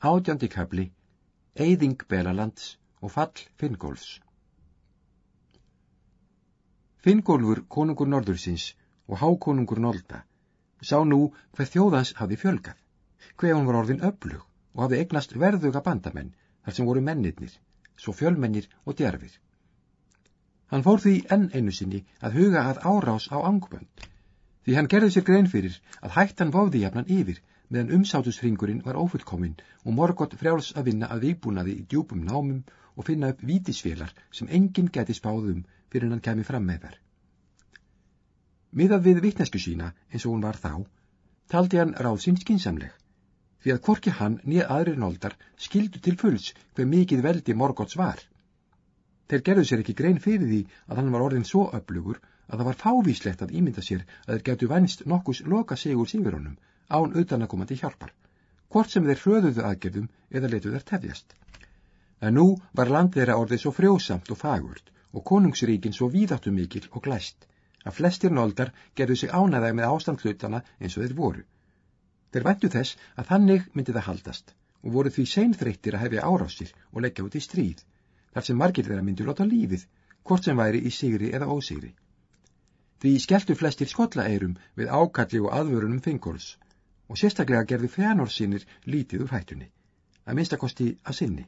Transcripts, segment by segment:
Átjandi kabli, Eyðing Belalands og fall Finngólfs. Finngólfur, konungur norðursins og hákonungur Nolda, sá nú hver þjóðans hafi fjölgað, hver hún var orðin öflug og hafi eignast verðuga bandamenn þar sem voru mennirnir, svo fjölmennir og djarfir. Hann fór því enn einu sinni að huga að árás á angbönd, því hann gerði sér grein fyrir að hættan vofði jafnan yfir meðan umsátusringurinn var ófullkominn og Morgott frjáls að vinna að viðbúnaði í djúpum námum og finna upp vítisfélar sem enginn geti spáðum fyrir hann kemi fram með þær. Miðað við vittnesku sína eins og hún var þá, taldi hann ráð sín skinsamleg, því að korki hann nýja aðrir nóldar skildu til fulls hver mikið veldi Morgotts var. Þeir gerðu sér ekki grein fyrir því að hann var orðin svo öflugur að það var fávíslegt að ímynda sér að þeir getu vænst nokkus loka sigur sífur honum án utanakomandi hjálpar, hvort sem þeir hröðuðu aðgerðum eða letu þeir tefjast. En nú var land þeirra orðið svo frjósamt og fagurt og konungsríkin svo víðáttu mikil og glæst, að flestir noldar gerðu sig ánæðað með ástand hlutana eins og þeir voru. Þeir vendu þess að þannig myndi það haldast og voru því seinþreyttir að hefja árásir og leggja út í stríð, þar sem margir þeirra myndi láta lífið, hvort sem væri í sigri eða ósigri. Því skelltu flestir skollaeirum við ákalli og aðvörunum fengóls og sérstaklega gerði fjánórsýnir lítið úr hættunni, að minnstakosti að sinni.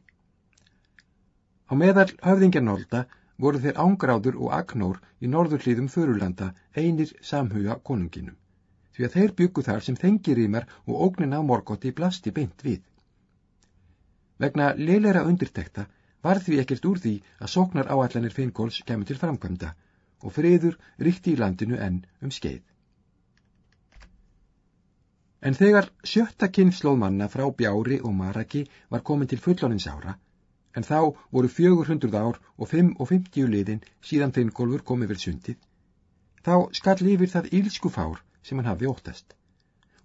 Á meðal höfðingjarnólda voru þeir ángráður og agnór í norður hlýðum förulanda einir samhuga konunginum, því að þeir byggu þar sem þengirímar og ógnin á morgótti blasti beint við. Vegna leilera undirtekta var því ekkert úr því að sóknar áallanir Finnkóls kemur til framkvæmda og friður ríkti í landinu enn um skeið. En þegar sjötta kynnslóð manna frá Bjári og Maraki var komin til fullonins ára, en þá voru fjögur hundruð ár og fimm og fimmtíu liðin síðan Finngólfur komið vel sundið, þá skall yfir það ílsku fár sem hann hafði óttast,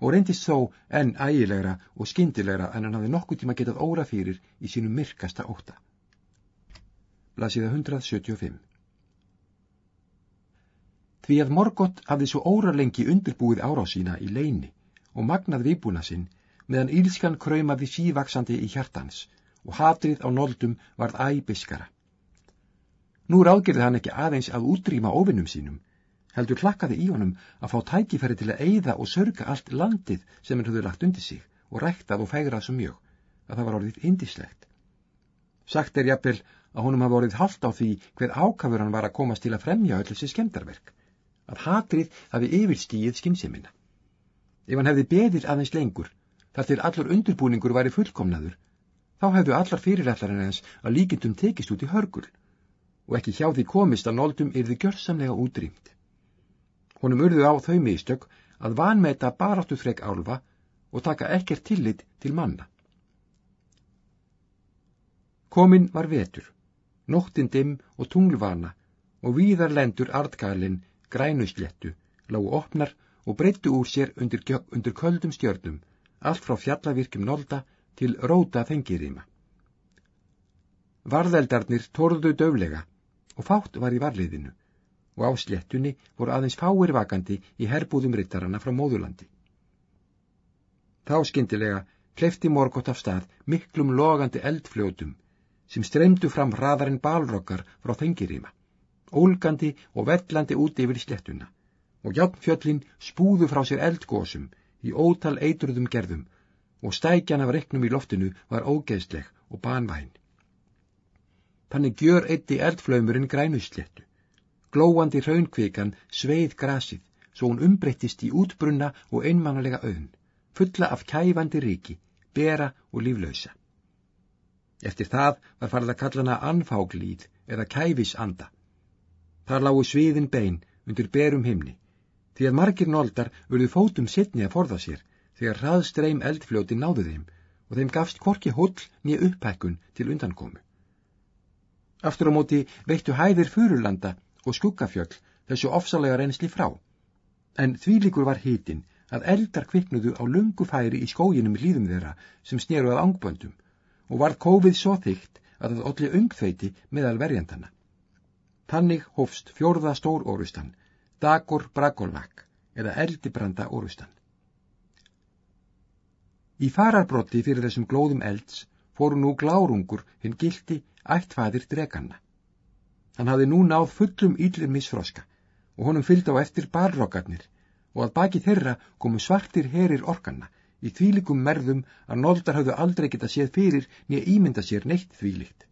og reyndist þó enn ægilegra og skindilegra en hann hafði nokkuð tíma getað óra fyrir í sínum myrkasta ótta. Blasiða 175 Því að Morgott hafði svo óra lengi undirbúið árá sína í leini, og magnað viðbúna sinn, meðan ílskan kröymaði sívaksandi í hjartans og hatrið á noldum varð æbiskara. Nú ráðgerði hann ekki aðeins að útrýma ofinnum sínum, heldur hlakkaði í honum að fá tækifæri til að eigða og sörga allt landið sem hann höfðu lagt undir sig og ræktað og fægrað svo mjög, að það var orðið indislegt. Sagt er jafnvel að honum hafa orðið haldt á því hver ákafur hann var að komast til að fremja öll þessi skemdarverk, að hatrið hafi yfirstíið skynnsemina. Ef hann hefði beðið aðeins lengur, þar til allur undirbúningur væri fullkomnaður, þá hefðu allar fyrirætlarinn eins að líkindum tekist út í hörgul og ekki hjá því komist að nóldum yrði gjörsamlega útrýmt. Honum urðu á þau mistök að vanmeta baráttu frek álfa og taka ekkert tillit til manna. Komin var vetur, nóttin dimm og tunglvana og víðar lendur ardgalinn grænusléttu, lágu opnar og breyttu úr sér undir, undir köldum stjörnum, allt frá fjallavirkjum nolda til róta þengirima. Varðeldarnir torðu döflega og fátt var í varliðinu og á slettunni voru aðeins fáir vakandi í herbúðum rittarana frá móðulandi. Þá skindilega klefti morgótt af stað miklum logandi eldfljótum sem streymdu fram hraðarinn balrokkar frá þengirima, ólgandi og vellandi út yfir slettuna og játnfjöllin spúðu frá sér eldgósum í ótal eitruðum gerðum og stækjan af reknum í loftinu var ógeðsleg og banvæn. Þannig gjör eitti eldflöymurinn grænusléttu. Glóandi raunkvikan sveið grasið svo hún umbreyttist í útbrunna og einmannalega auðn, fulla af kæfandi ríki, bera og líflausa. Eftir það var farið að kalla hana anfáglíð eða kæfisanda. Þar lágu sviðin bein undir berum himni því að margir noldar vörðu fótum sittni að forða sér þegar hraðstreim eldfljóti náðu þeim og þeim gafst korki hull nýja upphækkun til undankomu. Aftur á móti veittu hæðir furulanda og skuggafjöll þessu ofsalega reynsli frá, en þvílikur var hitin að eldar kviknuðu á lungu færi í skóginum í hlýðum þeirra sem sneru að ángböndum og varð kófið svo þygt að það olli ungþveiti meðal verjandana. Tannig hófst fjórða stór orustan Dagur Bragolvak eða Eldibranda Orustan. Í fararbrotti fyrir þessum glóðum elds fóru nú glárungur hinn gildi ættfæðir dreganna. Hann hafði nú náð fullum íllir misfroska og honum fylgd á eftir barrokkarnir og að baki þeirra komu svartir herir orkanna í þvílikum merðum að nóldar hafðu aldrei geta séð fyrir nýja ímynda sér neitt þvílikt.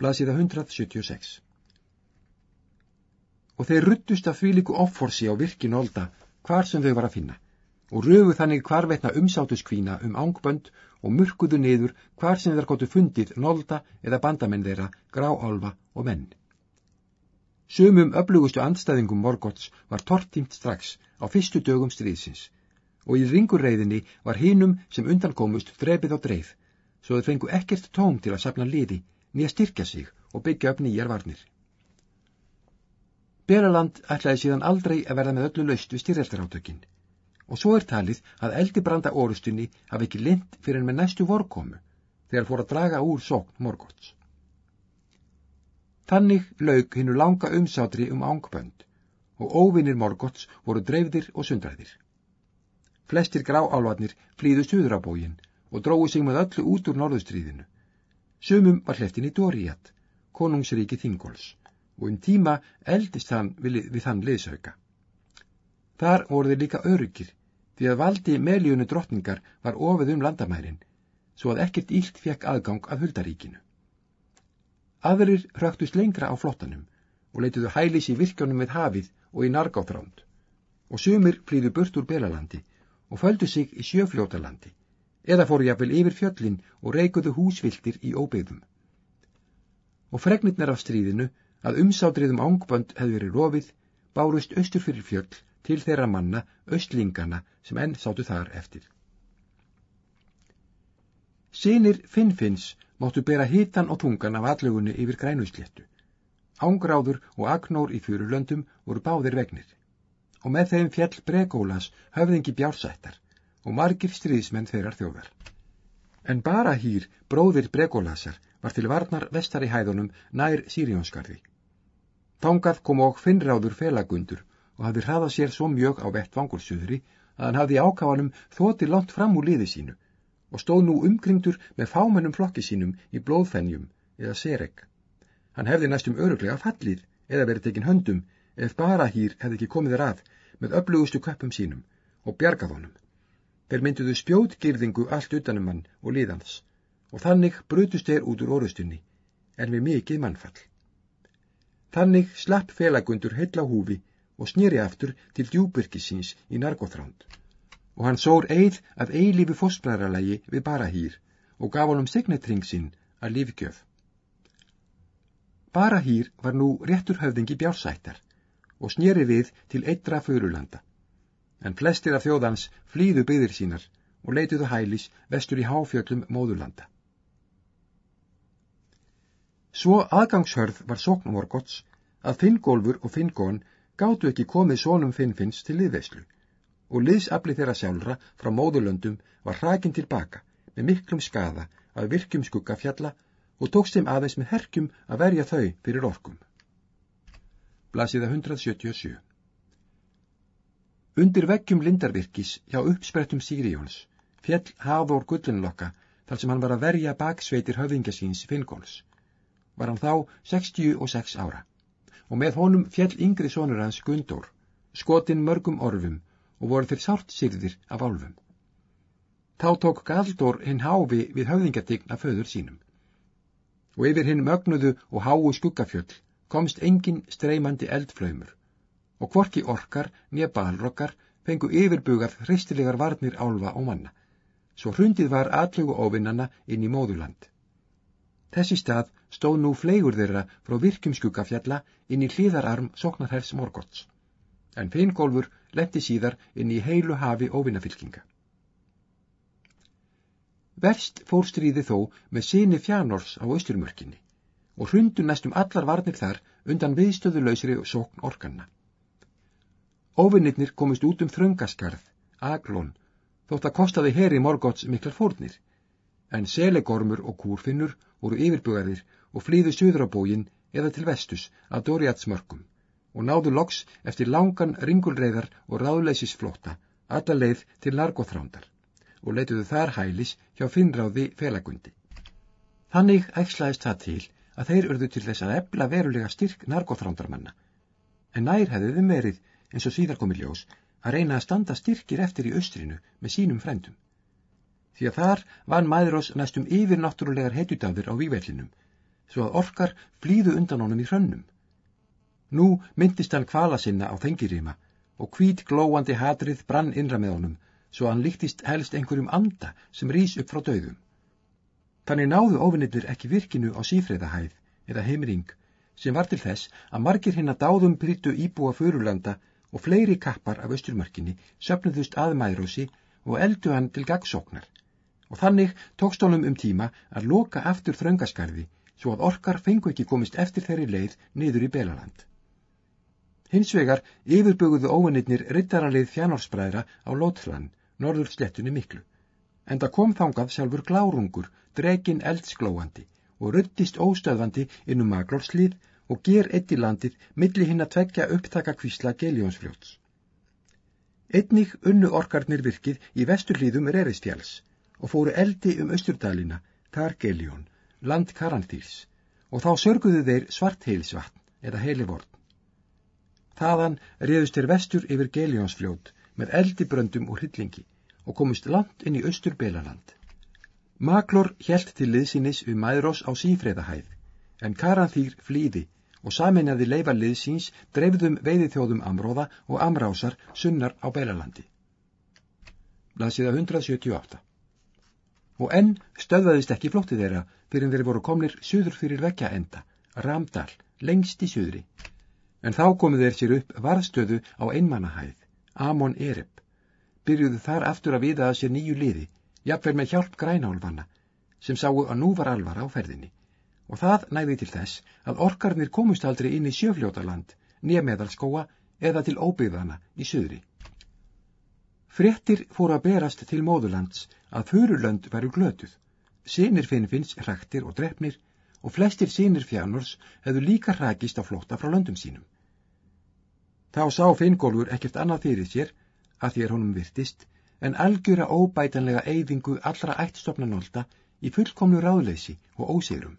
Blasiða 176 Og þeir ruttust af þvíliku offorsi á virki nólda hvar sem þau var að finna og rögu þannig hvarvetna umsátuskvína um ángbönd og murkuðu niður hvar sem þeir gottu fundið nólda eða bandamenn þeirra, gráálfa og menn. Sumum öflugustu andstæðingum Morgots var tortímt strax á fyrstu dögum stríðsins og í ringurreiðinni var hinum sem undankomust drefið á dreif, svo þau fengu ekkert tóm til að sapna liði, nýja styrkja sig og byggja upp nýjar varnir. Beraland ætlaði síðan aldrei að verða með öllu laust við styrjaldarátökinn og svo er talið að eldibranda orustunni hafi ekki lind fyrir en með næstu vorkomu þegar fór að draga úr sókn morgots. Þannig laug hinnu langa umsátri um ángbönd og óvinnir morgots voru dreifðir og sundræðir. Flestir gráálvarnir flýðu suðrabógin og dróðu sig með öllu út úr norðustríðinu. Sumum var hleftin í Dóriat, konungsríki Þingóls, og um tíma eldist hann við, við þann liðsauka. Þar voru þeir líka öryggir því að valdi meljunu drottningar var ofið um landamærin, svo að ekkert ílt fekk aðgang að huldaríkinu. Aðrir hröktust lengra á flottanum og leituðu hælis í virkjónum við hafið og í nargáþránd, og sumir flýðu burt úr Belalandi og földu sig í sjöfljótalandi, eða fóru jafnvel yfir fjöllin og reikuðu húsviltir í óbyggðum. Og fregnirnar af stríðinu að umsátriðum ángbönd hefði verið rofið, bárust austur fyrir fjöll til þeirra manna, östlingana, sem enn sátu þar eftir. Sinir Finnfinns máttu bera hitan og tungan af allögunni yfir grænusléttu. Ángráður og agnór í fjörulöndum voru báðir vegnir. Og með þeim fjall Brególas höfðingi bjársættar og margir stríðismenn þeirrar þjóðar. En bara hýr bróðir Brególasar var til varnar vestar í hæðunum nær Sírjónskarði. Tangað kom og finnráður felagundur og hafði hraðað sér svo mjög á vettvangur suðri að hann hafði ákáfanum þóti langt fram úr liði sínu og stóð nú umkringdur með fámennum flokki sínum í blóðfennjum eða sereg. Hann hefði næstum öruglega fallið eða verið tekinn höndum ef bara hýr hefði ekki komið þér að með öflugustu köppum sínum og bjargað honum. Þeir mynduðu spjótgirðingu allt utanum hann og liðans og þannig brutust þeir út úr orustunni en við mikið mannfall. Þannig slapp felagundur heil á húfi og snýri aftur til djúbyrkisins í narkoþránd. Og hann sór eið af eilífi fósbræðarlægi við Barahýr og gaf honum signetring sinn að lífgjöf. Barahýr var nú réttur höfðingi bjársættar og snýri við til eittra förulanda, en flestir af þjóðans flýðu byggðir sínar og leituðu hælis vestur í háfjöllum móðurlanda. Svo aðgangshörð var sóknumorgots að Finngólfur og Finngón gáttu ekki komið sónum Finnfinns til liðveislu og liðsafli þeirra sjálfra frá móðurlöndum var hrakin tilbaka með miklum skada að virkjum skugga fjalla og tókst þeim aðeins með herkjum að verja þau fyrir orkum. Blasiða 177 Undir veggjum lindarvirkis hjá uppsprettum Sigrijóns fjall Háðór Gullinlokka þar sem hann var að verja baksveitir höfðingasíns Finngóls. Var hann þá 66 ára og með honum fjell yngri sonur hans Gundór, skotin mörgum orfum og voru þeir sárt sýrðir af álfum. Þá tók Galdór hinn háfi við höfðingatign af föður sínum. Og yfir hinn mögnuðu og háu skuggafjöll komst engin streymandi eldflöymur og hvorki orkar nýja balrokkar fengu yfirbugað hristilegar varnir álfa og manna, svo hrundið var aðlögu óvinnana inn í móðurland. Þessi stað stóð nú fleigur þeirra frá virkjum skuggafjalla inn í hlýðararm sóknarhefs morgots, en Fingólfur letti síðar inn í heilu hafi óvinnafylkinga. Verst fór stríði þó með síni fjánors á austurmörkinni og hrundu næstum allar varnir þar undan viðstöðulausri sókn orkanna. Óvinnirnir komist út um þröngaskarð, aglón, þótt að kostaði heri morgots miklar fórnir, en selegormur og kúrfinnur voru yfirbugaðir og flýðu söður á bógin eða til vestus að Dóriatsmörkum og náðu loks eftir langan ringulreiðar og ráðleisisflótta alla leið til Largoþrándar og leituðu þar hælis hjá finnráði felagundi. Þannig ægslaðist það til að þeir urðu til þess að ebla verulega styrk narkóþrándarmanna. En nær hefðu þeim verið, eins og síðar komið ljós, að reyna að standa styrkir eftir í austrinu með sínum frendum. Því að þar vann Mæðurós næstum yfir náttúrulegar heitutafir á vývellinum, svo að orkar flýðu undan honum í hrönnum. Nú myndist hann kvala sinna á þengirima og hvít glóandi hatrið brann innra með honum, svo hann líktist helst einhverjum anda sem rýs upp frá döðum. Þannig náðu ofinnillir ekki virkinu á sífriðahæð eða heimring sem var til þess að margir hinn að dáðum bryttu íbúa förulanda og fleiri kappar af austurmörkinni söpnuðust að mæðrósi og eldu hann til gagsóknar og þannig tókst honum um tíma að loka aftur þröngaskarði svo að orkar fengu ekki komist eftir þeirri leið niður í Belaland. Hins vegar yfirböguðu óvinnirnir rittaralið fjánálsbræðra á Lótlan, norður slettunni miklu en það kom þangað sjálfur glárungur, dregin eldsglóandi og ruttist óstöðvandi innum maglórslið og ger eitt í landið milli hinn að tvekja upptaka kvísla geljónsfljóts. Einnig unnu orkarnir virkið í vesturlíðum Reristjáls og fóru eldi um Östurdalina, þar geljón, land Karanþýrs, og þá sörguðu þeir svartheilsvatn eða heilivorn. Þaðan reyðust þeir vestur yfir geljónsfljót með eldibröndum og hryllingi og komist langt inn í austur Belaland. Maklor hjælt til liðsínis við Mæðrós á sífreðahæð, en Karanþýr flýði og saminnaði leifa liðsíns dreifðum veiðithjóðum Amróða og Amrásar sunnar á Belalandi. Blasiða 178 Og enn stöðvaðist ekki flóttið þeirra fyrir þeir voru komnir söður fyrir vekja enda, Ramdal, lengst í söðri. En þá komu þeir sér upp varðstöðu á einmannahæð, Amon Ereb byrjuðu þar aftur að viða að sér nýju liði, jafnvel með hjálp grænálfanna, sem sáu að nú var alvara á ferðinni, og það næði til þess að orkarnir komust aldrei inn í sjöfljótaland, nýja meðalskóa eða til óbyggðana í söðri. Frettir fóru að berast til móðurlands að förulönd veru glötuð, sinir finnfinns hræktir og drefnir og flestir sinir fjánurs hefðu líka hrækist á flótta frá löndum sínum. Þá sá Finngólfur ekkert annað fyrir sér að þér honum virtist, en algjöra óbætanlega eyðingu allra ættstofnanólda í fullkomlu ráðleysi og ósýrum.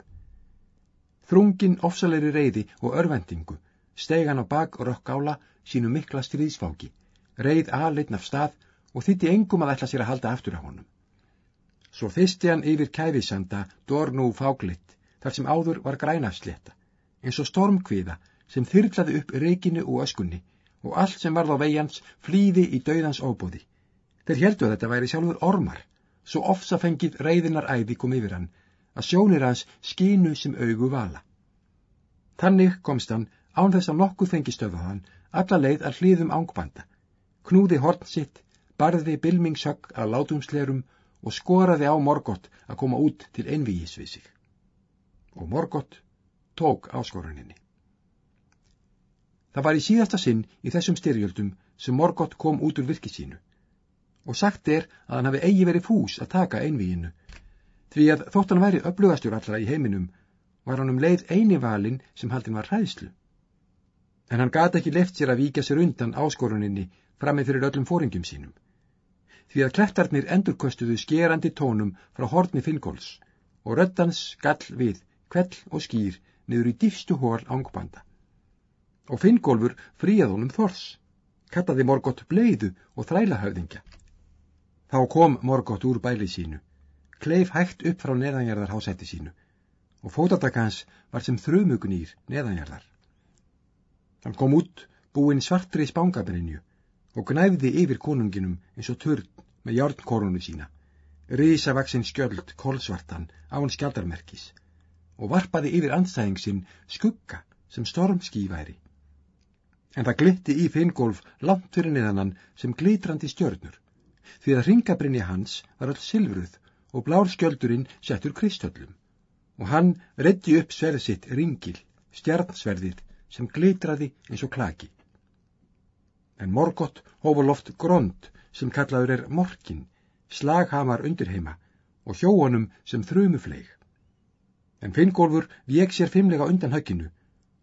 Þrungin ofsalegri reyði og örvendingu stegan á bak og rökkála sínu mikla stríðsfáki, reyð aðleitn af stað og þýtti engum að ætla sér að halda aftur á honum. Svo þisti hann yfir kæfisanda dornú fáglitt þar sem áður var grænafsletta, eins og stormkviða sem þyrlaði upp reykinu og öskunni og allt sem varð á veians flýði í dauðans óbóði. Þeir heldu að þetta væri sjálfur ormar, svo ofsa fengið reyðinar æði kom yfir hann, að sjónir hans skínu sem augu vala. Þannig komst hann, án þess að nokkuð fengi stöfa hann, alla leið að hlýðum ángbanda, knúði horn sitt, barði bilmingshögg að látumslerum og skoraði á Morgott að koma út til einvíis við sig. Og Morgott tók áskoruninni. Það var í síðasta sinn í þessum styrjöldum sem Morgott kom út úr virki sínu og sagt er að hann hafi eigi verið fús að taka einvíinu því að þótt hann væri öflugastur allra í heiminum var hann um leið eini valin sem haldin var hræðslu. En hann gata ekki left sér að víkja sér undan áskoruninni framið fyrir öllum fóringum sínum. Því að klettarnir endurköstuðu skerandi tónum frá horni Finngóls og röddans gall við, kvell og skýr niður í dýfstu hól ángbanda og Finngólfur fríað honum þors, kallaði Morgott bleiðu og þrælahöfðingja. Þá kom Morgott úr bæli sínu, kleif hægt upp frá neðanjarðar hásætti sínu og fótattakans var sem þrumugnýr neðanjarðar. Hann kom út búinn svartri spángabrinnju og gnæfði yfir konunginum eins og törn með járnkorunu sína, risavaksinn skjöld kólsvartan á hans skjaldarmerkis og varpaði yfir anstæðing sinn skugga sem stormský væri en það glitti í Finngólf langt fyrir niðanann sem glitrandi stjörnur, því að ringabrinni hans var öll silfruð og blár skjöldurinn settur kristöllum, og hann reddi upp sverð sitt ringil, stjarnsverðið sem glitraði eins og klaki. En Morgott hófa loft grond sem kallaður er morkin, slaghamar undirheima og hjóanum sem þrumufleig. En Finngólfur vek sér fimmlega undan högginu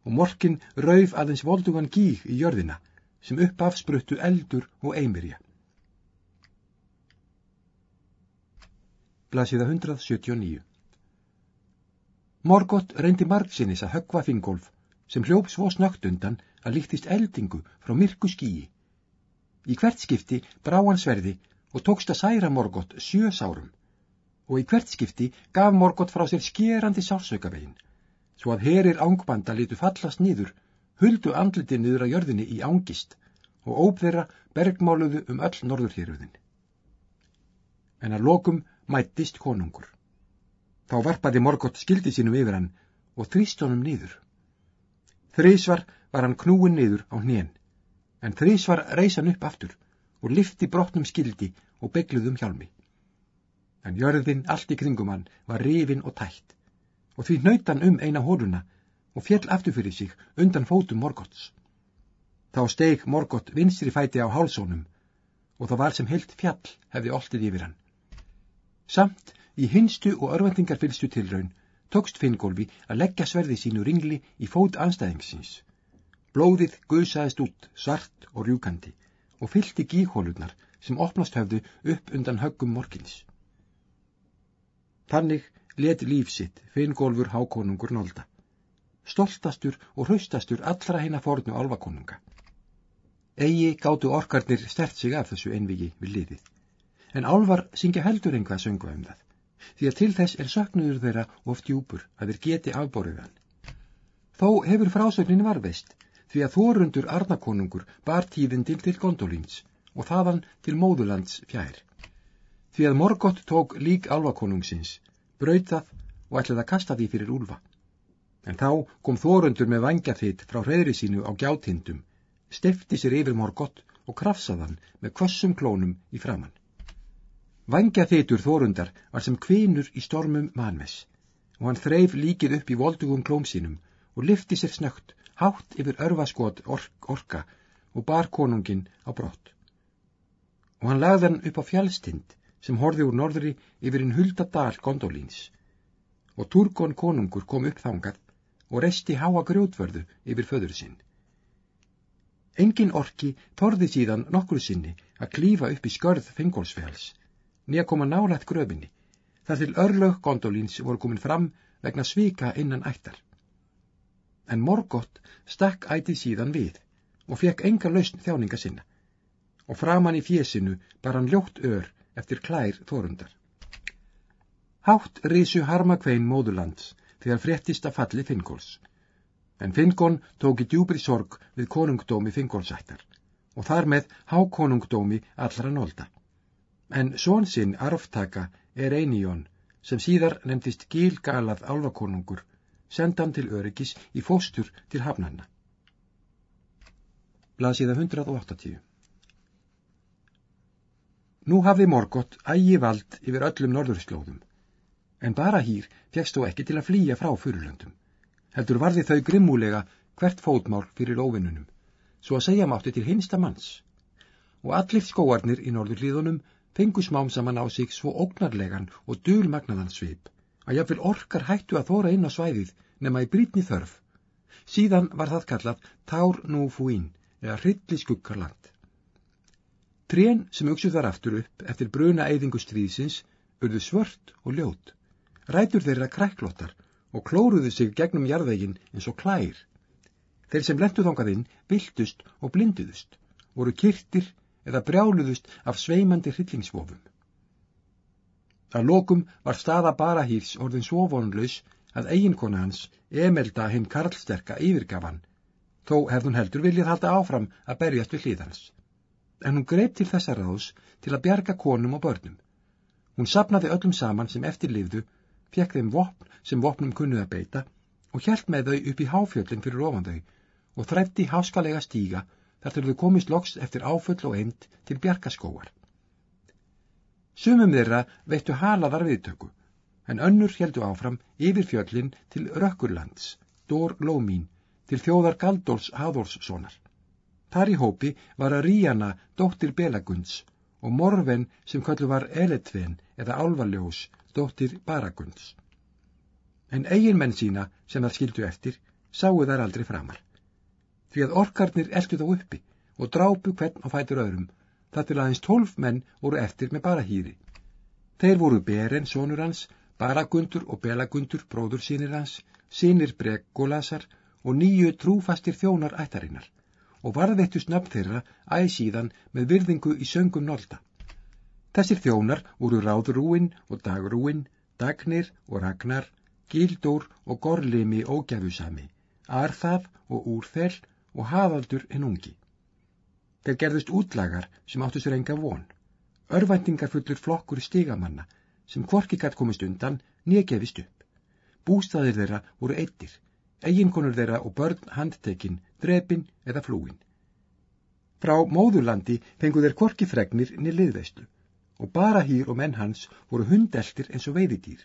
og morkin rauf aðeins voldugan gíg í jörðina sem uppaf spruttu eldur og eimirja. Blasiða 179 Morgott reyndi margsinnis að höggva Fingolf sem hljóp svo snögt undan að líktist eldingu frá myrku skíi. Í hvert skipti brá hann sverði og tókst að særa Morgott sjö sárum og í hvert skipti gaf Morgott frá sér skerandi sálsökavegin svo að herir ángbanda litu fallast nýður, huldu andliti niður að jörðinni í ángist og ópðera bergmáluðu um öll norðurhýröðin. En að lokum mættist konungur. Þá varpaði Morgott skildi sínum yfir hann og þrýst honum nýður. Þrísvar var hann knúin nýður á hnén, en þrísvar reysan upp aftur og lifti brotnum skildi og begluðum hjálmi. En jörðin allt í kringum hann var rifin og tætt og því hnautan um eina hóluna og fjell aftur fyrir sig undan fótum Morgots. Þá steig Morgot vinstri fæti á hálsónum og það var sem heilt fjall hefði oltið yfir hann. Samt í hinstu og örvendingarfylstu tilraun tókst Finngólfi að leggja sverði sínu ringli í fót anstæðingsins. Blóðið guðsaðist út svart og rjúkandi og fylti gíhólunar sem opnast höfðu upp undan höggum morgins. Þannig let líf sitt Finngólfur hákonungur nólda. Stoltastur og hraustastur allra heina fornu alvakonunga. Egi gáttu orkarnir stert sig af þessu einvigi við liðið. En álvar syngja heldur einhvað söngva um það. Því að til þess er söknuður þeirra oft djúpur að þeir geti afbóriðan. Þó hefur frásögnin varveist því að þórundur Arnakonungur bar tíðindil til Gondolins og þaðan til Móðulands fjær. Því að Morgott tók lík alvakonungsins braut það og ætlaði að kasta því fyrir úlfa. En þá kom þórundur með vangja þitt frá hreðri sínu á gjátindum, stifti sér yfir morgott og krafsaðan með kvossum klónum í framann. Vangja þittur þórundar var sem kvinur í stormum manves og hann þreif líkið upp í voldugum klóm sínum og lifti sér snögt hátt yfir örfaskot ork, orka og bar konungin á brott. Og hann lagði hann upp á fjálstind sem horfi úr norðri yfir hinn huldadal Gondolins og Turgon konungur kom upp þangað og resti háa grjótvörðu yfir föður sinn. Engin orki torði síðan nokkru sinni að klífa upp í skörð Fingolsfjáls, nýja koma nálætt gröfinni, þar til örlög Gondolins voru komin fram vegna svika innan ættar. En Morgott stakk ætið síðan við og fekk enga lausn þjáninga sinna, og framann í fjesinu bar hann ljótt ör eftir klær þórundar. Hátt risu harmakvein móðurlands þegar fréttist að falli Finngóls. En Finngón tóki djúbri sorg við konungdómi Finngólsættar og þar með hákonungdómi allra nólda. En són sinn arftaka er Einijón sem síðar nefndist gílgalað álvakonungur sendan til öryggis í fóstur til hafnanna. Blasiða 180 Nú hafði Morgott ægi vald yfir öllum norðurslóðum, en bara hýr fegst þó ekki til að flýja frá fyrirlöndum. Heldur varði þau grimmúlega hvert fótmál fyrir óvinnunum, svo að segja mátti til hinsta manns. Og allir skóarnir í norðurlíðunum fengu smám saman á sig svo ógnarlegan og dölmagnaðan svip, að jáfnvel orkar hættu að þóra inn á svæðið nema í brítni þörf. Síðan var það kallað Tár nú fúín, eða hrylli skuggarland. Trén sem uksuð þar aftur upp eftir bruna eyðingu stríðsins urðu svört og ljót. Rætur þeirra kræklóttar og klóruðu sig gegnum jarðvegin eins og klær. Þeir sem lendu þongaðinn viltust og blinduðust, voru kyrtir eða brjáluðust af sveimandi hryllingsvofum. Að lokum var staða barahýrs orðin svo vonlaus að eiginkona hans, Emelda hinn Karlsterka, yfirgaf hann, þó hefðun heldur viljið halda áfram að berjast við hlýðans en hún greip til þessa ráðs til að bjarga konum og börnum. Hún sapnaði öllum saman sem eftir lifðu, fekk þeim vopn sem vopnum kunnuð að beita og hjælt með þau upp í háfjöldin fyrir ofan þau og þrætti háskalega stíga þar til þau komist loks eftir áföll og end til bjargaskóar. Sumum þeirra veittu halaðar viðtöku, en önnur heldu áfram yfir fjöllin til Rökkurlands, Dór Lómín, til þjóðar Galdóls Háðólssonar. Þar í hópi var að Ríana dóttir Belagunds og Morven sem kallu var Eletven eða Álvaljós dóttir Baragunds. En eigin menn sína sem þar skildu eftir sáu þar aldrei framar. Því að orkarnir eldu þá uppi og drápu hvern á fætur öðrum þar til aðeins tólf menn voru eftir með bara hýri. Þeir voru Beren, sonur hans, Baragundur og Belagundur, bróður sínir hans, sínir Bregolasar og nýju trúfastir þjónar ættarinnar og varðveittust nafn þeirra æg síðan með virðingu í söngum nólda. Þessir þjónar voru Ráðrúin og Dagrúin, Dagnir og Ragnar, Gildór og Gorlimi ógæfusami, Arþaf og Úrþel og Hafaldur en ungi. Þeir gerðust útlagar sem áttu sér enga von, örvæntingarfullur flokkur stigamanna sem hvorki gætt komist undan nýja gefist upp. Bústaðir þeirra voru eittir, eiginkonur þeirra og börn handtekinn, drepin eða flúin. Frá móðurlandi fengu þeir korki fregnir niður liðveislu og bara hýr og menn hans voru hundeltir eins og veiðidýr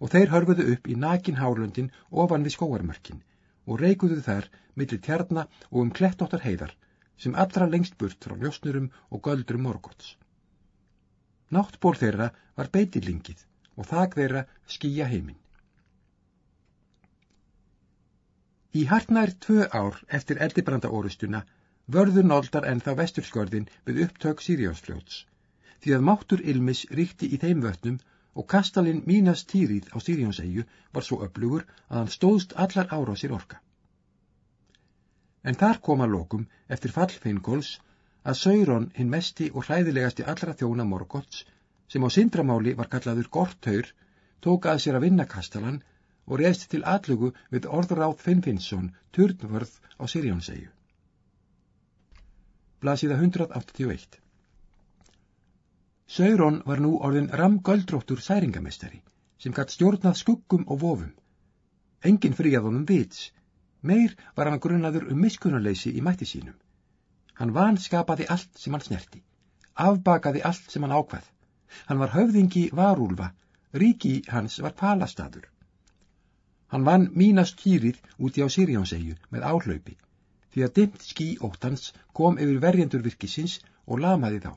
og þeir hörfuðu upp í nakin hálöndin ofan við skóarmörkin og reikuðu þar millir tjarna og um klettóttar heiðar sem allra lengst burt frá ljósnurum og göldrum morgots. Náttból þeirra var beitilingið og þak þeirra skýja heiminn. Í hartnær tvö ár eftir eldibranda orustuna vörður nóldar ennþá vesturskörðin við upptök Sirionsfljóts, því að máttur Ilmis ríkti í þeim vötnum og kastalinn Mínas Týrið á Sirionsegju var svo öflugur að hann stóðst allar ára á sér orka. En þar koma lokum eftir fall Finnkóls að Sauron hinn mesti og hræðilegasti allra þjóna Morgots, sem á sindramáli var kallaður Gortaur, tók að sér að vinna kastalan og reist til allugu við orðráð Finnfinnsson, turnvörð á Sirjónsegju. Blasiða 181 Sauron var nú orðin ramgöldróttur særingamestari, sem gatt stjórnað skuggum og vofum. Engin fríaðunum vits, meir var hann grunnaður um miskunarleysi í mætti sínum. Hann vanskapaði allt sem hann snerti, afbakaði allt sem hann ákvað. Hann var höfðingi varúlfa, ríki hans var palastadur. Hann vann mínast kýrið úti á Sirjánsegju með áhlaupi því að dimt skí óttans kom yfir verjendur virkisins og lamaði þá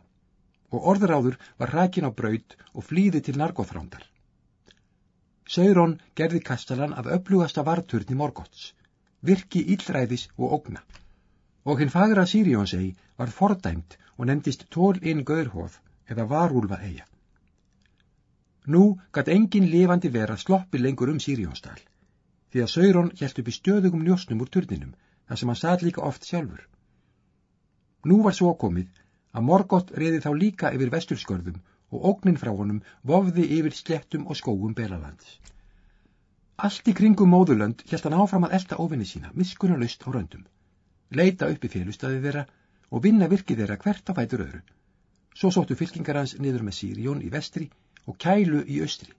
og orðuráður var hrakin á braud og flýði til narkóþrándar. Saurón gerði kastalan af öflugasta varturni morgots, virki íllræðis og ógna og hinn fagra Sirjánsegi var fordæmt og nefndist tól inn göðurhóð eða varúlfa eiga. Nú gatt engin lifandi vera sloppi lengur um Sirjónsdal því að Sauron hjælt upp í stöðugum ljósnum úr turninum, þar sem hann satt líka oft sjálfur. Nú var svo komið að Morgótt reyði þá líka yfir vesturskörðum og ógnin frá honum vofði yfir slettum og skóum Belalands. Allt í kringum móðurlönd hjælt hann áfram að elda ofinni sína, miskunarlaust á röndum, leita upp í félustæði þeirra og vinna virkið þeirra hvert á fætur öðru. Svo sóttu fylkingar hans niður með Sírjón í vestri og Kælu í östri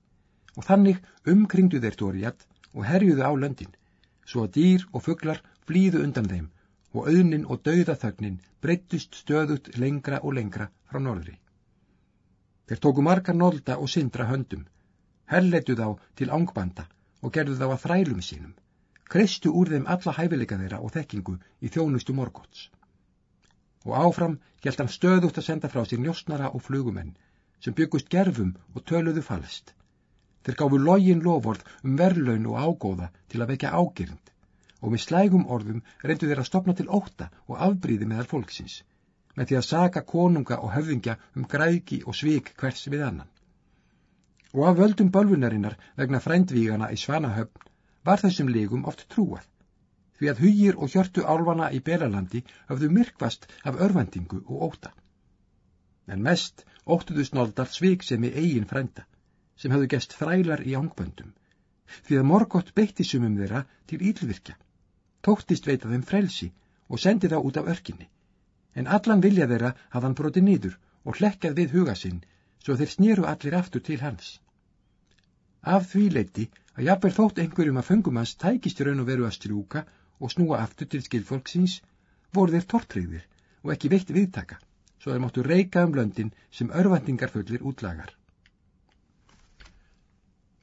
og þannig umkringdu þeir Dóriat og herjuðu á löndin, svo að dýr og fugglar flýðu undan þeim og auðnin og dauðaþögnin breyttust stöðut lengra og lengra frá norðri. Þeir tóku margar nólda og syndra höndum, herletu þá til ángbanda og gerðu þá að þrælum sínum, kreistu úr þeim alla hæfileika þeirra og þekkingu í þjónustu morgots. Og áfram gælt hann stöðut að senda frá sér njósnara og flugumenn sem byggust gerfum og töluðu falst Þeir gáfu login loford um verðlaun og ágóða til að vekja ágirnd og með slægum orðum reyndu þeir að stopna til óta og afbríði meðal fólksins með því að saga konunga og höfðingja um græki og svik hvers við annan. Og af völdum bölvunarinnar vegna frændvígana í Svanahöfn var þessum legum oft trúað því að hugir og hjörtu álvana í Belalandi höfðu myrkvast af örvendingu og óta. En mest óttuðu snoldar svik sem í eigin frænda sem hafðu gest þrælar í ángböndum, því að Morgott beitti sumum þeirra til ílvirkja, tóttist veita þeim frelsi og sendi þá út af örkinni, en allan vilja þeirra hafði hann broti nýður og hlekkað við huga sinn, svo þeir snýru allir aftur til hans. Af því leiti að jafnver þótt einhverjum að föngum hans tækist raun og veru að strjúka og snúa aftur til skilfólksins, voru þeir tortriðir og ekki veitt viðtaka, svo þeir máttu reyka um löndin sem örvendingar fullir útlagar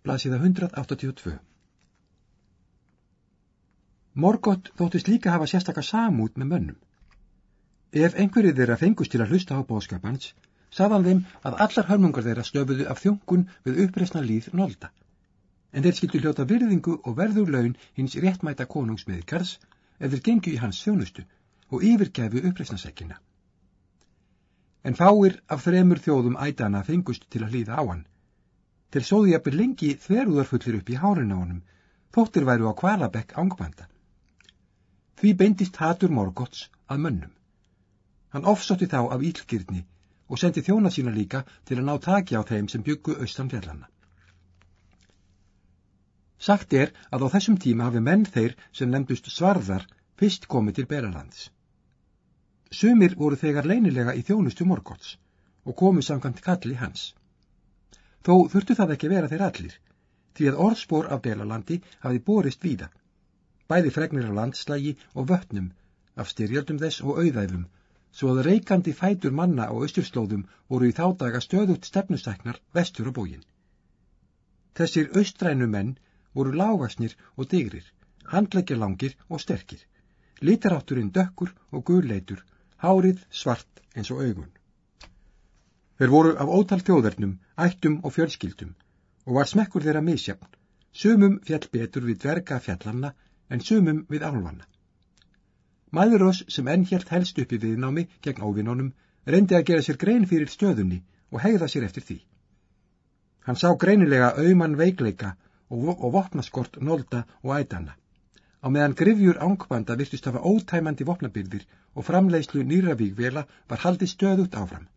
blasiða 182. Morgott þóttist líka hafa sérstakar samút með mönnum. Ef einhverju þeirra fengust til að hlusta á bóðskapans, saðan þeim að allar hörmungar þeirra stöfuðu af þjónkun við uppreysna líð nólda. En þeir skildu hljóta virðingu og verður laun hins réttmæta konungsmiðkars ef þeir gengju í hans þjónustu og yfirgæfu uppreysnasekkina. En fáir af þremur þjóðum ædana fengust til að hlýða á hann, til sóði jafnir lengi þverúðarfullir upp í hárin á honum, þóttir væru á kvalabekk ángbanda. Því beindist hatur Morgots að mönnum. Hann ofsótti þá af ílgirni og sendi þjóna sína líka til að ná taki á þeim sem byggu austan fjallanna. Sagt er að á þessum tíma hafi menn þeir sem nefndust svarðar fyrst komið til Beralands. Sumir voru þegar leinilega í þjónustu Morgots og komu samkvæmt kalli hans. Þó þurftu það ekki vera þeir allir, því að orðspor af Belalandi hafi borist víða, bæði fregnir af landslægi og vötnum, af styrjöldum þess og auðæfum, svo að reikandi fætur manna á austurslóðum voru í þá daga stöðut stefnustæknar vestur á bógin. Þessir austrænu menn voru lágasnir og digrir, handleggjalangir og sterkir, litarátturinn dökkur og gulleitur, hárið svart eins og augun. Þeir voru af ótal þjóðarnum, ættum og fjölskyldum og var smekkur þeirra misjafn, sumum fjall betur við dverga fjallanna en sumum við álvanna. Mæðurós sem enn helt helst upp í viðnámi gegn óvinnónum reyndi að gera sér grein fyrir stöðunni og hegða sér eftir því. Hann sá greinilega auðmann veikleika og, og vopnaskort nólda og ætana. Á meðan grifjur ángvanda virtust hafa ótæmandi vopnabyrðir og framleiðslu nýravígvela var haldið stöðut áfram.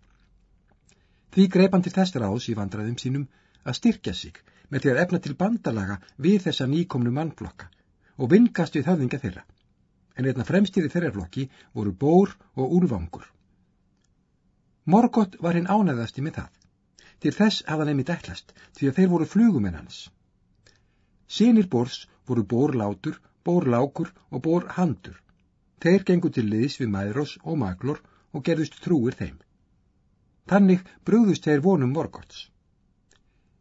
Því greip hann til þess ráðs í vandraðum sínum að styrkja sig með því að efna til bandalaga við þessa nýkomnu mannflokka og vingast við höfðinga þeirra. En einna fremstir í þeirra flokki voru bór og úlvangur. Morgott var hinn ánæðasti með það. Til þess hafða nefnit ætlast því að þeir voru flugumenn hans Sýnir bórs voru bórlátur, bórlákur og bórhandur. Þeir gengu til liðs við mæðros og maglor og gerðust trúir þeim. Þannig brúðust þeir vonum morgots.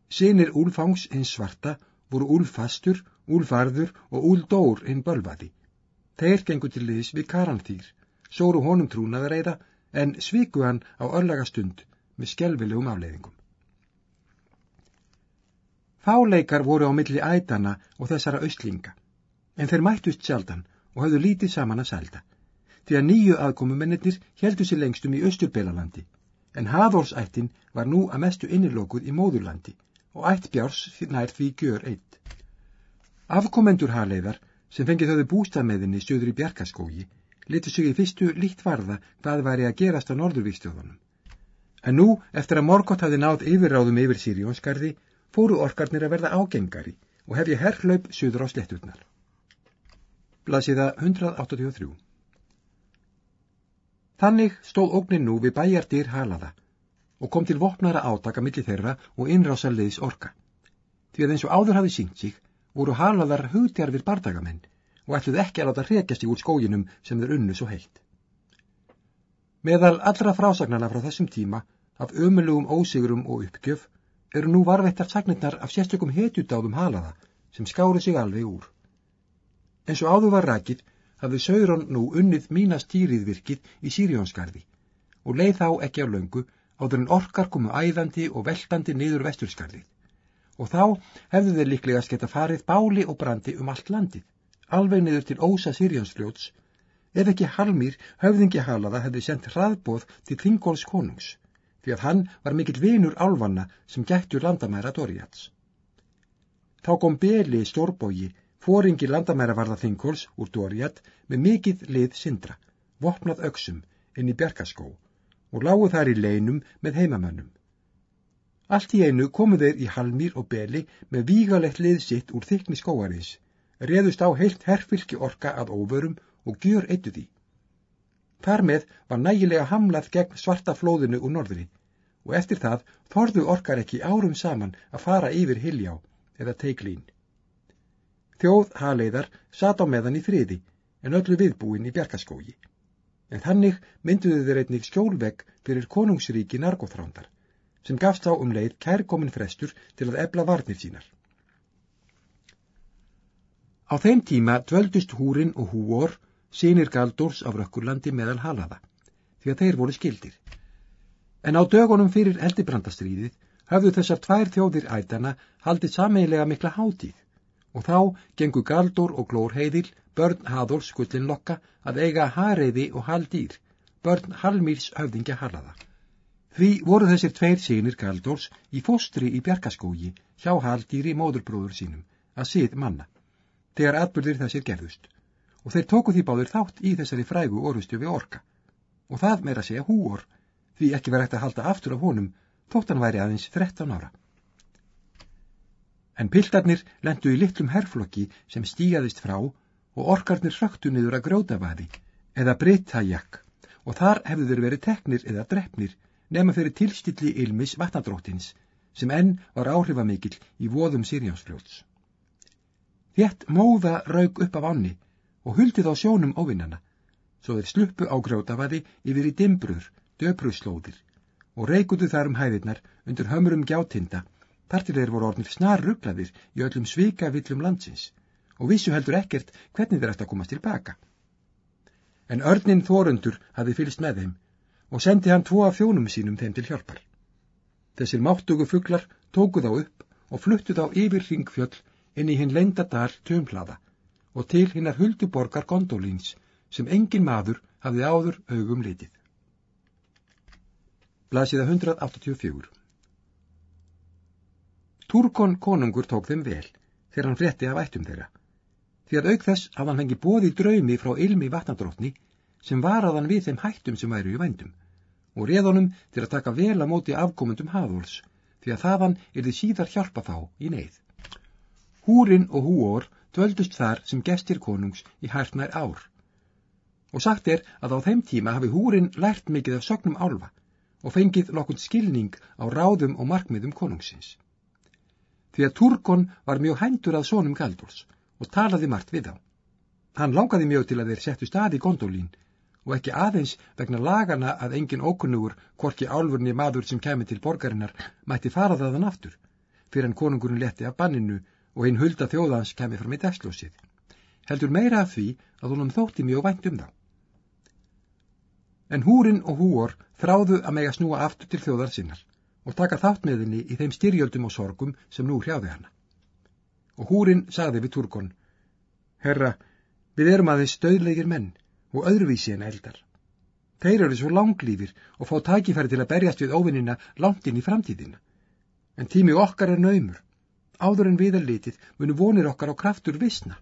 Sýnir úlfangs hins svarta voru úlfastur, úlfarður og úldór hinn bölvaði. Þeir gengu til liðs við karantýr, sóru honum trúnaðareira en sviku hann á örlaga stund með skjelvilegum afleiðingum. Fáleikar voru á milli ætana og þessara austlinga, en þeir mættust sjaldan og hafðu lítið saman að selda, því að nýju aðkomumennir heldu sér lengstum í Östurbelalandi, en Haðórsættin var nú að mestu innilokuð í móðurlandi og ættbjárs nær því gjör eitt. Afkomendur Harleiðar, sem fengið þauðu bústafmeðinni stöður í Bjarkaskógi, litur sig í fyrstu líkt varða hvað væri að gerast á norðurvíkstjóðunum. En nú, eftir að Morgótt hafi náð yfirráðum yfir Sirjónskarði, fóru orkarnir að verða ágengari og hef ég herrlaup suður á sletturnar. Blasiða 183 Þannig stóð ógnin nú við bæjardir halaða og kom til vopnara átaka millir þeirra og innrása liðs orka. Því að eins og áður hafi sínt sig voru halaðar hugtjarfir bardagamenn og ætluð ekki að láta hrekjast í úr skóginum sem þeir unnu svo heilt. Meðal allra frásagnana frá þessum tíma af ömulugum ósigurum og uppgjöf eru nú varveittar sagnirnar af sérstökum hetjudáðum halaða sem skáru sig alveg úr. En svo áður var rækið hafði Saurón nú unnið mínast týriðvirkið í Sírjónskarði og leið þá ekki á löngu áður en orkar komu æðandi og veltandi niður vesturskarðið og þá hefðu þeir líklega sketta farið báli og brandi um allt landið, alveg niður til ósa Sírjónsfljóts, ef ekki Halmýr höfðingi halaða hefði sendt hraðbóð til Þingóls konungs því að hann var mikill vinur álvanna sem gættur landamæra Dóriats. Þá kom Beli Stórbógi, fóringi landamæra varða Þingóls úr Dóriat með mikill lið sindra, vopnað öksum inn í Bjarkaskó og lágu þar í leinum með heimamönnum. Allt í einu komu þeir í Halmýr og Beli með vígalegt lið sitt úr þykni skóarins, reðust á heilt herfylki orka að óvörum og gjör eittu því. Þar með var nægilega hamlað gegn svarta flóðinu úr norðri og eftir það þorðu orkar ekki árum saman að fara yfir Hiljá eða Teiklín. Þjóð haleiðar sat á meðan í friði en öllu viðbúin í bjarkaskógi. En þannig mynduðu þeir einnig skjólvegg fyrir konungsríki narkóþrándar sem gafst á um leið kærkomin frestur til að ebla varnir sínar. Á þeim tíma dvöldust húrin og húor sínir Galdórs af Rökkurlandi meðal halaða, því að þeir voru skildir. En á dögunum fyrir eldibrandastríðið hafðu þessar tvær þjóðir ætana haldið sameilega mikla hátíð og þá gengu Galdór og Glórheiðil, börn Haðórs skullinlokka, að eiga hareiði og haldýr, börn Halmýrs höfðingja halaða. Því voru þessir tveir sínir Galdórs í fóstri í Bjarkaskógi hjá haldýri móðurbróður sínum að síð manna, þegar atbyrðir þessir gerðust, og þeir tóku því báður þátt í þessari frægu orustu við orka, og það meira segja húor, því ekki verið hægt að halda aftur af honum, þótt hann væri aðeins 13 ára. En piltarnir lendu í litlum herflokki sem stígaðist frá og orkarnir hröktu niður að grótavaði eða breyttajakk og þar hefðu þeir verið teknir eða drefnir nema fyrir tilstilli ilmis vatnadróttins sem enn var áhrifamikill í voðum Sirjánsfljóts. Þétt móða raug upp af ánni og huldið á sjónum óvinnana, svo þeir sluppu á grjótavaði yfir í dimbrur, döpruslóðir og reikuðu þar um hæðirnar undir hömrum gjátinda þar til þeir voru orðnir snar rugglaðir í öllum svika villum landsins og vissu heldur ekkert hvernig þeir ætti að komast tilbaka. En örnin Þórundur hafi fylst með þeim og sendi hann tvo af þjónum sínum þeim til hjálpar. Þessir máttugu fugglar tóku þá upp og fluttu þá yfir ringfjöll inn í hinn leindadal tömplaða og til hinnar hulduborgar Gondolins sem engin maður hafði áður augum litið. Blasiða 184 Turkon konungur tók þeim vel þegar hann frétti af ættum þeirra því að auk þess að hann fengi bóði draumi frá ilmi vatnandrótni sem varaðan við þeim hættum sem væru í vændum og reðunum til að taka vel að móti afkomundum hafúls því að þaðan er þið síðar hjálpa þá í neyð. Húrin og húor dvöldust þar sem gestir konungs í hærtnær ár og sagt er að á þeim tíma hafi húrin lært mikið af sögnum álfa og fengið nokkund skilning á ráðum og markmiðum konungsins. Því að Turgon var mjög hændur að sónum Galdurs og talaði margt við þá. Hann langaði mjög til að þeir settu stað í gondolín og ekki aðeins vegna lagana að engin ókunnugur, hvorki álfurni maður sem kemi til borgarinnar, mætti fara þaðan aftur, fyrir en konungurinn leti af banninu og einn hulda þjóðans kemi fram í dagslósið. Heldur meira af því að honum þótti mjög vænt um þá. En húrin og húor þráðu að mega snúa aftur til þjóðar sinnar og taka þátt með henni í þeim styrjöldum og sorgum sem nú hrjáði hana. Og húrin sagði við Turgon, Herra, við erum aðeins stöðleikir menn og öðruvísi en eldar. Þeir eru svo langlýfir og fá tækifæri til að berjast við óvinnina langt inn í framtíðina. En tími okkar er naumur. Áður en við er litið munu vonir okkar á kraftur vissna.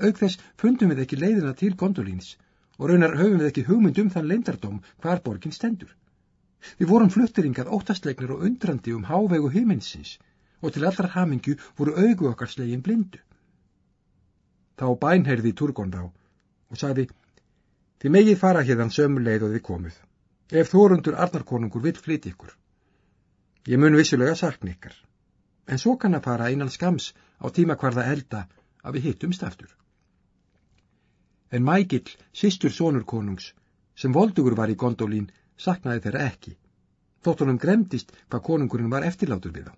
Auk þess fundum við ekki leiðina til gondolíns og raunar höfum við ekki hugmynd um þann leindardóm hvar borgin stendur. Við vorum fluttiringað óttastleiknir og undrandi um hávegu himinsins og til allra hamingju voru augu okkar slegin blindu. Þá bænherði Turgon þá og sagði Þið megið fara hérðan sömuleið og þið komuð, ef þórundur Arnarkonungur vil flytja ykkur. Ég mun vissulega sakna ykkar, en svo kann að fara einan skams á tíma hvarða elda að við hittumst aftur. En Mægill, sýstur sonur konungs, sem voldugur var í gondolín, saknaði þeirra ekki, þótt honum gremdist hvað konungurinn var eftirlátur við þá.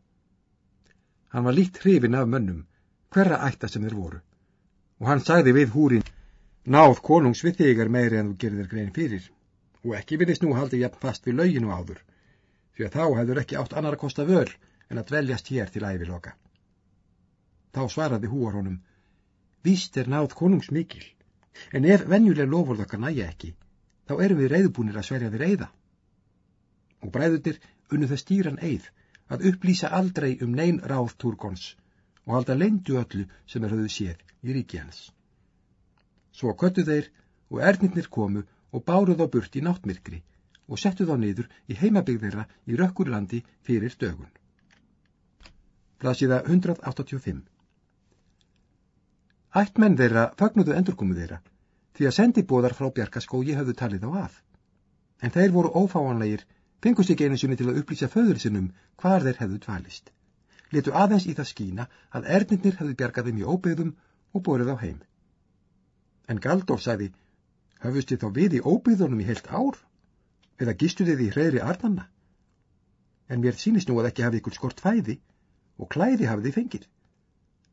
Hann var lít hrifin af mönnum, hverra ætta sem þeir voru, og hann sagði við húrin Náð konungs við þig er meiri en þú gerðir grein fyrir og ekki virðist nú haldið jafn fast við lauginu áður því að þá hefur ekki átt annar að kosta völ en að dveljast hér til æviloka. Þá svaraði húar honum Víst er náð konungs mikil en ef venjuleg lofurð okkar næja ekki þá erum við reyðbúnir að sverja við reyða. Og bræðutir unnu það stýran eið að upplýsa aldrei um neyn ráð Turgons og halda leindu öllu sem er höfðu séð í ríki hans. Svo köttu þeir og ernirnir komu og báruð á burt í náttmirkri og settu þá niður í heimabygg þeirra í rökkurlandi fyrir dögun. Blasiða 185 Ættmenn þeirra fagnuðu endurkomu þeirra því að sendibóðar frá Bjarkaskógi höfðu talið á að. En þeir voru ófáanlegir, fengust ekki einu sinni til að upplýsa föður sinnum hvar þeir hefðu dvalist. Letu aðeins í það skína að ernirnir hefðu bjargaðum í óbyggðum og borið á heim. En Galdór sagði, höfust þið þá við í óbyðunum í heilt ár? Eða gistu þið í hreðri arnanna? En mér sínist nú að ekki hafi ykkur skort fæði og klæði hafið þið fengið.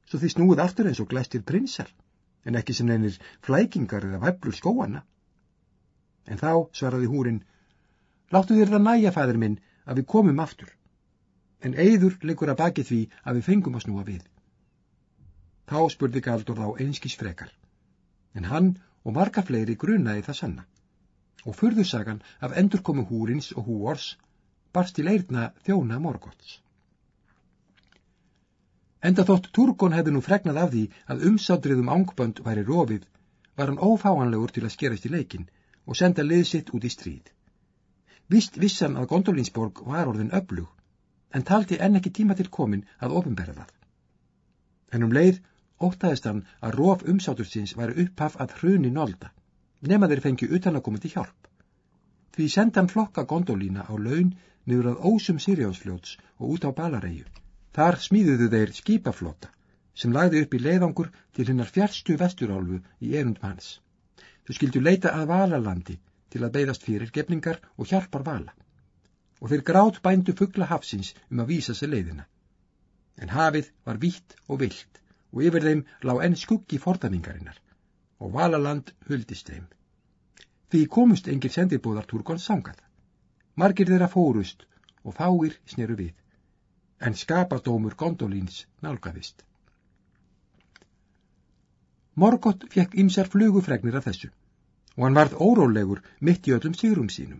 Svo þið snúið aftur eins og glæstir prinsar, en ekki sem neinir flækingar eða væblur skóana. En þá svaraði húrin, láttu þér það næja, fæður minn, að við komum aftur. En eigður leikur að baki því að við fengum að snúa við. Þá spurði Galdur þá einskís frekar en hann og marga fleiri grunaði það sanna. Og furðusagan af endurkomu húrins og húors barst til eirna þjóna Morgoths. Enda þótt Turgon hefði nú fregnað af því að umsátriðum ángbönd væri rofið, var hann ófáanlegur til að skerast í leikin og senda liðsitt út í stríð. Vist vissan að Gondolinsborg var orðin öflug, en taldi enn ekki tíma til komin að ofinberða það. En um leið ótaðist hann að rof umsátursins væri upphaf að hruni nolda, nema þeir fengju utan að koma til hjálp. Því senda hann flokka Gondolína á laun niður að ósum Sirjánsfljóts og út á Balareiju. Þar smíðuðu þeir skipaflota sem lagði upp í leiðangur til hinnar fjärstu vesturálfu í erund manns. Þau skildu leita að Valalandi til að beigðast fyrir gefningar og hjálpar Vala. Og þeir grátt bændu fuggla hafsins um að vísa sér leiðina. En hafið var vítt og vilt og yfir þeim lág enn skuggi forðaningarinnar og Valaland huldist þeim. Því komust engir sendirbúðar Turgons sangað. Margir þeirra fórust og fáir sneru við, en skapadómur Gondolins nálgæðist. Morgott fekk ymsar flugufregnir af þessu og hann varð órólegur mitt í öllum sigurum sínum.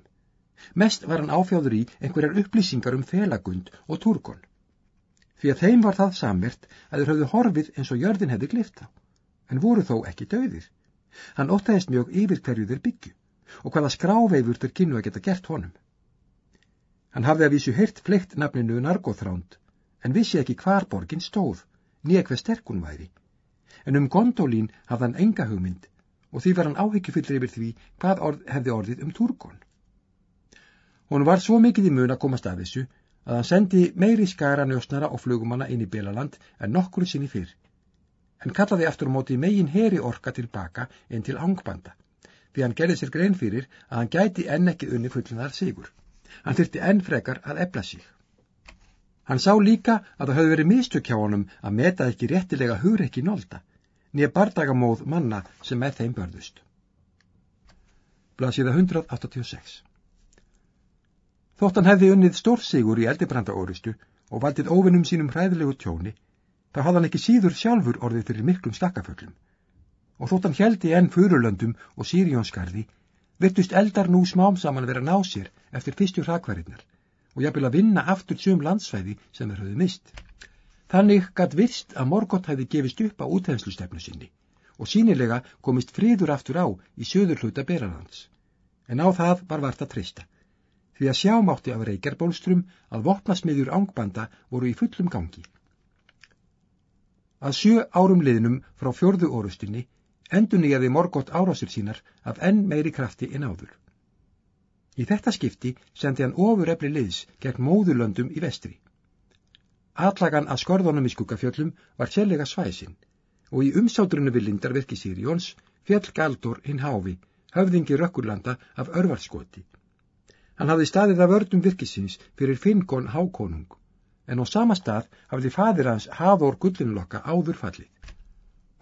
Mest var hann áfjáður í einhverjar upplýsingar um felagund og Turgon. Því að þeim var það samvert að þeir höfðu horfið eins og jörðin hefði glifta, en voru þó ekki döðir. Hann óttæðist mjög yfir hverju þeir byggju og hvaða skráveifur þeir kynnu að geta gert honum. Hann hafði að vísu hirt fleikt nafninu Nargóþránd, en vissi ekki hvar borgin stóð, nýja hver sterkun væri. En um Gondolín hafði hann enga hugmynd og því var hann áhyggjufyllir yfir því hvað orð hefði orðið um Turgon. Hún var svo mikið í mun að komast að þessu að hann sendi meiri skara njósnara og flugumanna inn í Belaland en nokkur sinni fyrr, en kallaði aftur á móti megin heri orka tilbaka inn til ángbanda því hann gerði sér grein fyrir að hann gæti enn ekki unni fullunar sigur. Hann þurfti enn frekar að ebla sig. Hann sá líka að það höfðu verið mistök hjá honum að meta ekki réttilega hugreikki nólda, nýja bardagamóð manna sem með þeim börðust. Blasiða 186 Þótt hann hefði unnið stórsigur í eldibranda orustu og valdið óvinnum sínum hræðilegu tjóni, þá hafði hann ekki síður sjálfur orðið fyrir miklum stakkaföllum og þótt hann heldi enn Furulöndum og Sírjónskarði, virtust eldar nú smám saman vera ná sér eftir fyrstu hrakvarinnar og jafnvel að vinna aftur söm landsfæði sem þeir höfðu mist. Þannig gætt virst að Morgótt hefði gefist upp á útæðslustefnu sinni og sínilega komist fríður aftur á í söður hluta Beralands. En á það var vart að trista, því að sjámátti af Reykjarbólstrum að vopnasmiðjur ángbanda voru í fullum gangi. Að sjö árum liðnum frá fjörðu orustinni endur nýjaði Morgótt árásir sínar af enn meiri krafti en áður. Í þetta skipti sendi hann ofur efli liðs gegn móðurlöndum í vestri. Atlagan að skorðunum í skuggafjöllum var sérlega svæsinn og í umsátrunu við lindarverki Sirjóns fjall Galdur hinn háfi, höfðingi Rökkurlanda af örvarskoti. Hann hafði staðið af ördum virkisins fyrir Fingon hákonung, en á sama stað hafði fadir hans Hathor Gullinlokka áður fallið.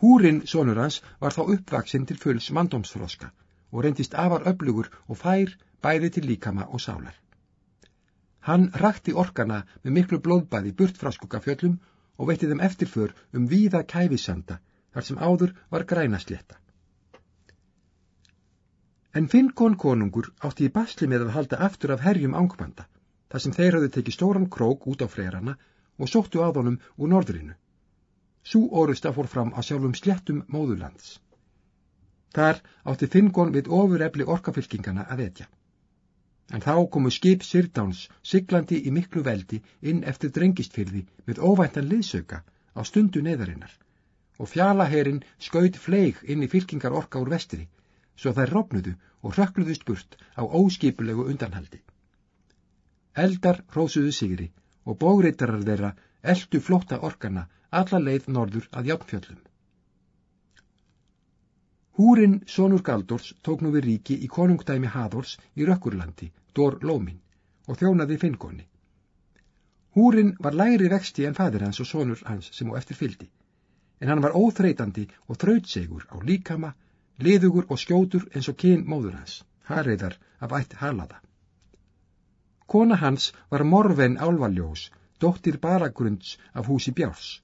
Húrin, sonur hans, var þá uppvaksinn til fulls mandómsfroska og reyndist afar öflugur og fær bæði til líkama og sálar. Hann rakti orkana með miklu blóðbæði burt frá skuggafjöllum og veitti þeim eftirför um víða kæfisanda þar sem áður var græna sletta. En Finnkon konungur átti í basli með að halda aftur af herjum ángbanda, þar sem þeir hafði tekið stóran krók út á freyrana og sóttu á honum úr norðrinu. Sú orusta fór fram á sjálfum sléttum móðurlands. Þar átti Fingon við ofurefli orkafylkingana að etja. En þá komu skip Sirdáns siglandi í miklu veldi inn eftir drengistfyrði með óvæntan liðsauka á stundu neðarinnar og fjalaherin skaut fleig inn í fylkingar orka úr vestri svo þær rofnudu og rökkluðust burt á óskipulegu undanhaldi. Eldar rósuðu sigri og bógreitarar þeirra eldu flótta orkana alla leið norður að játnfjöllum. Húrin Sónur Galdors tók nú við ríki í konungdæmi Hathors í Rökkurlandi, Dór Lómin, og þjónaði Finngóni. Húrin var læri vexti en fadir hans og sonur hans sem á eftir fyldi, en hann var óþreytandi og þrautsegur á líkama, liðugur og skjótur eins og kyn móður hans, hariðar af ætt halaða. Kona hans var morven álvaljós, dóttir baragrunds af húsi Bjárs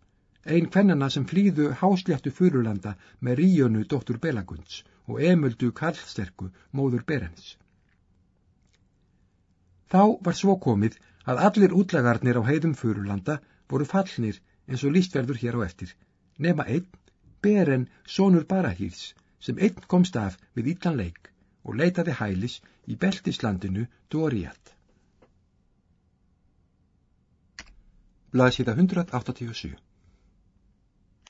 Einn kvennana sem flýðu hásléttu fyrurlanda með Ríönu dóttur Belagunds og Emöldu Karlsterku móður Berens. Þá var svo komið að allir útlagarnir á heiðum Furulanda voru fallnir eins og lístverður hér á eftir, nema einn, Beren, sonur Barahýrs, sem einn komst af við ítlan leik og leitaði hælis í beltislandinu Doriat. Blaðsíða 187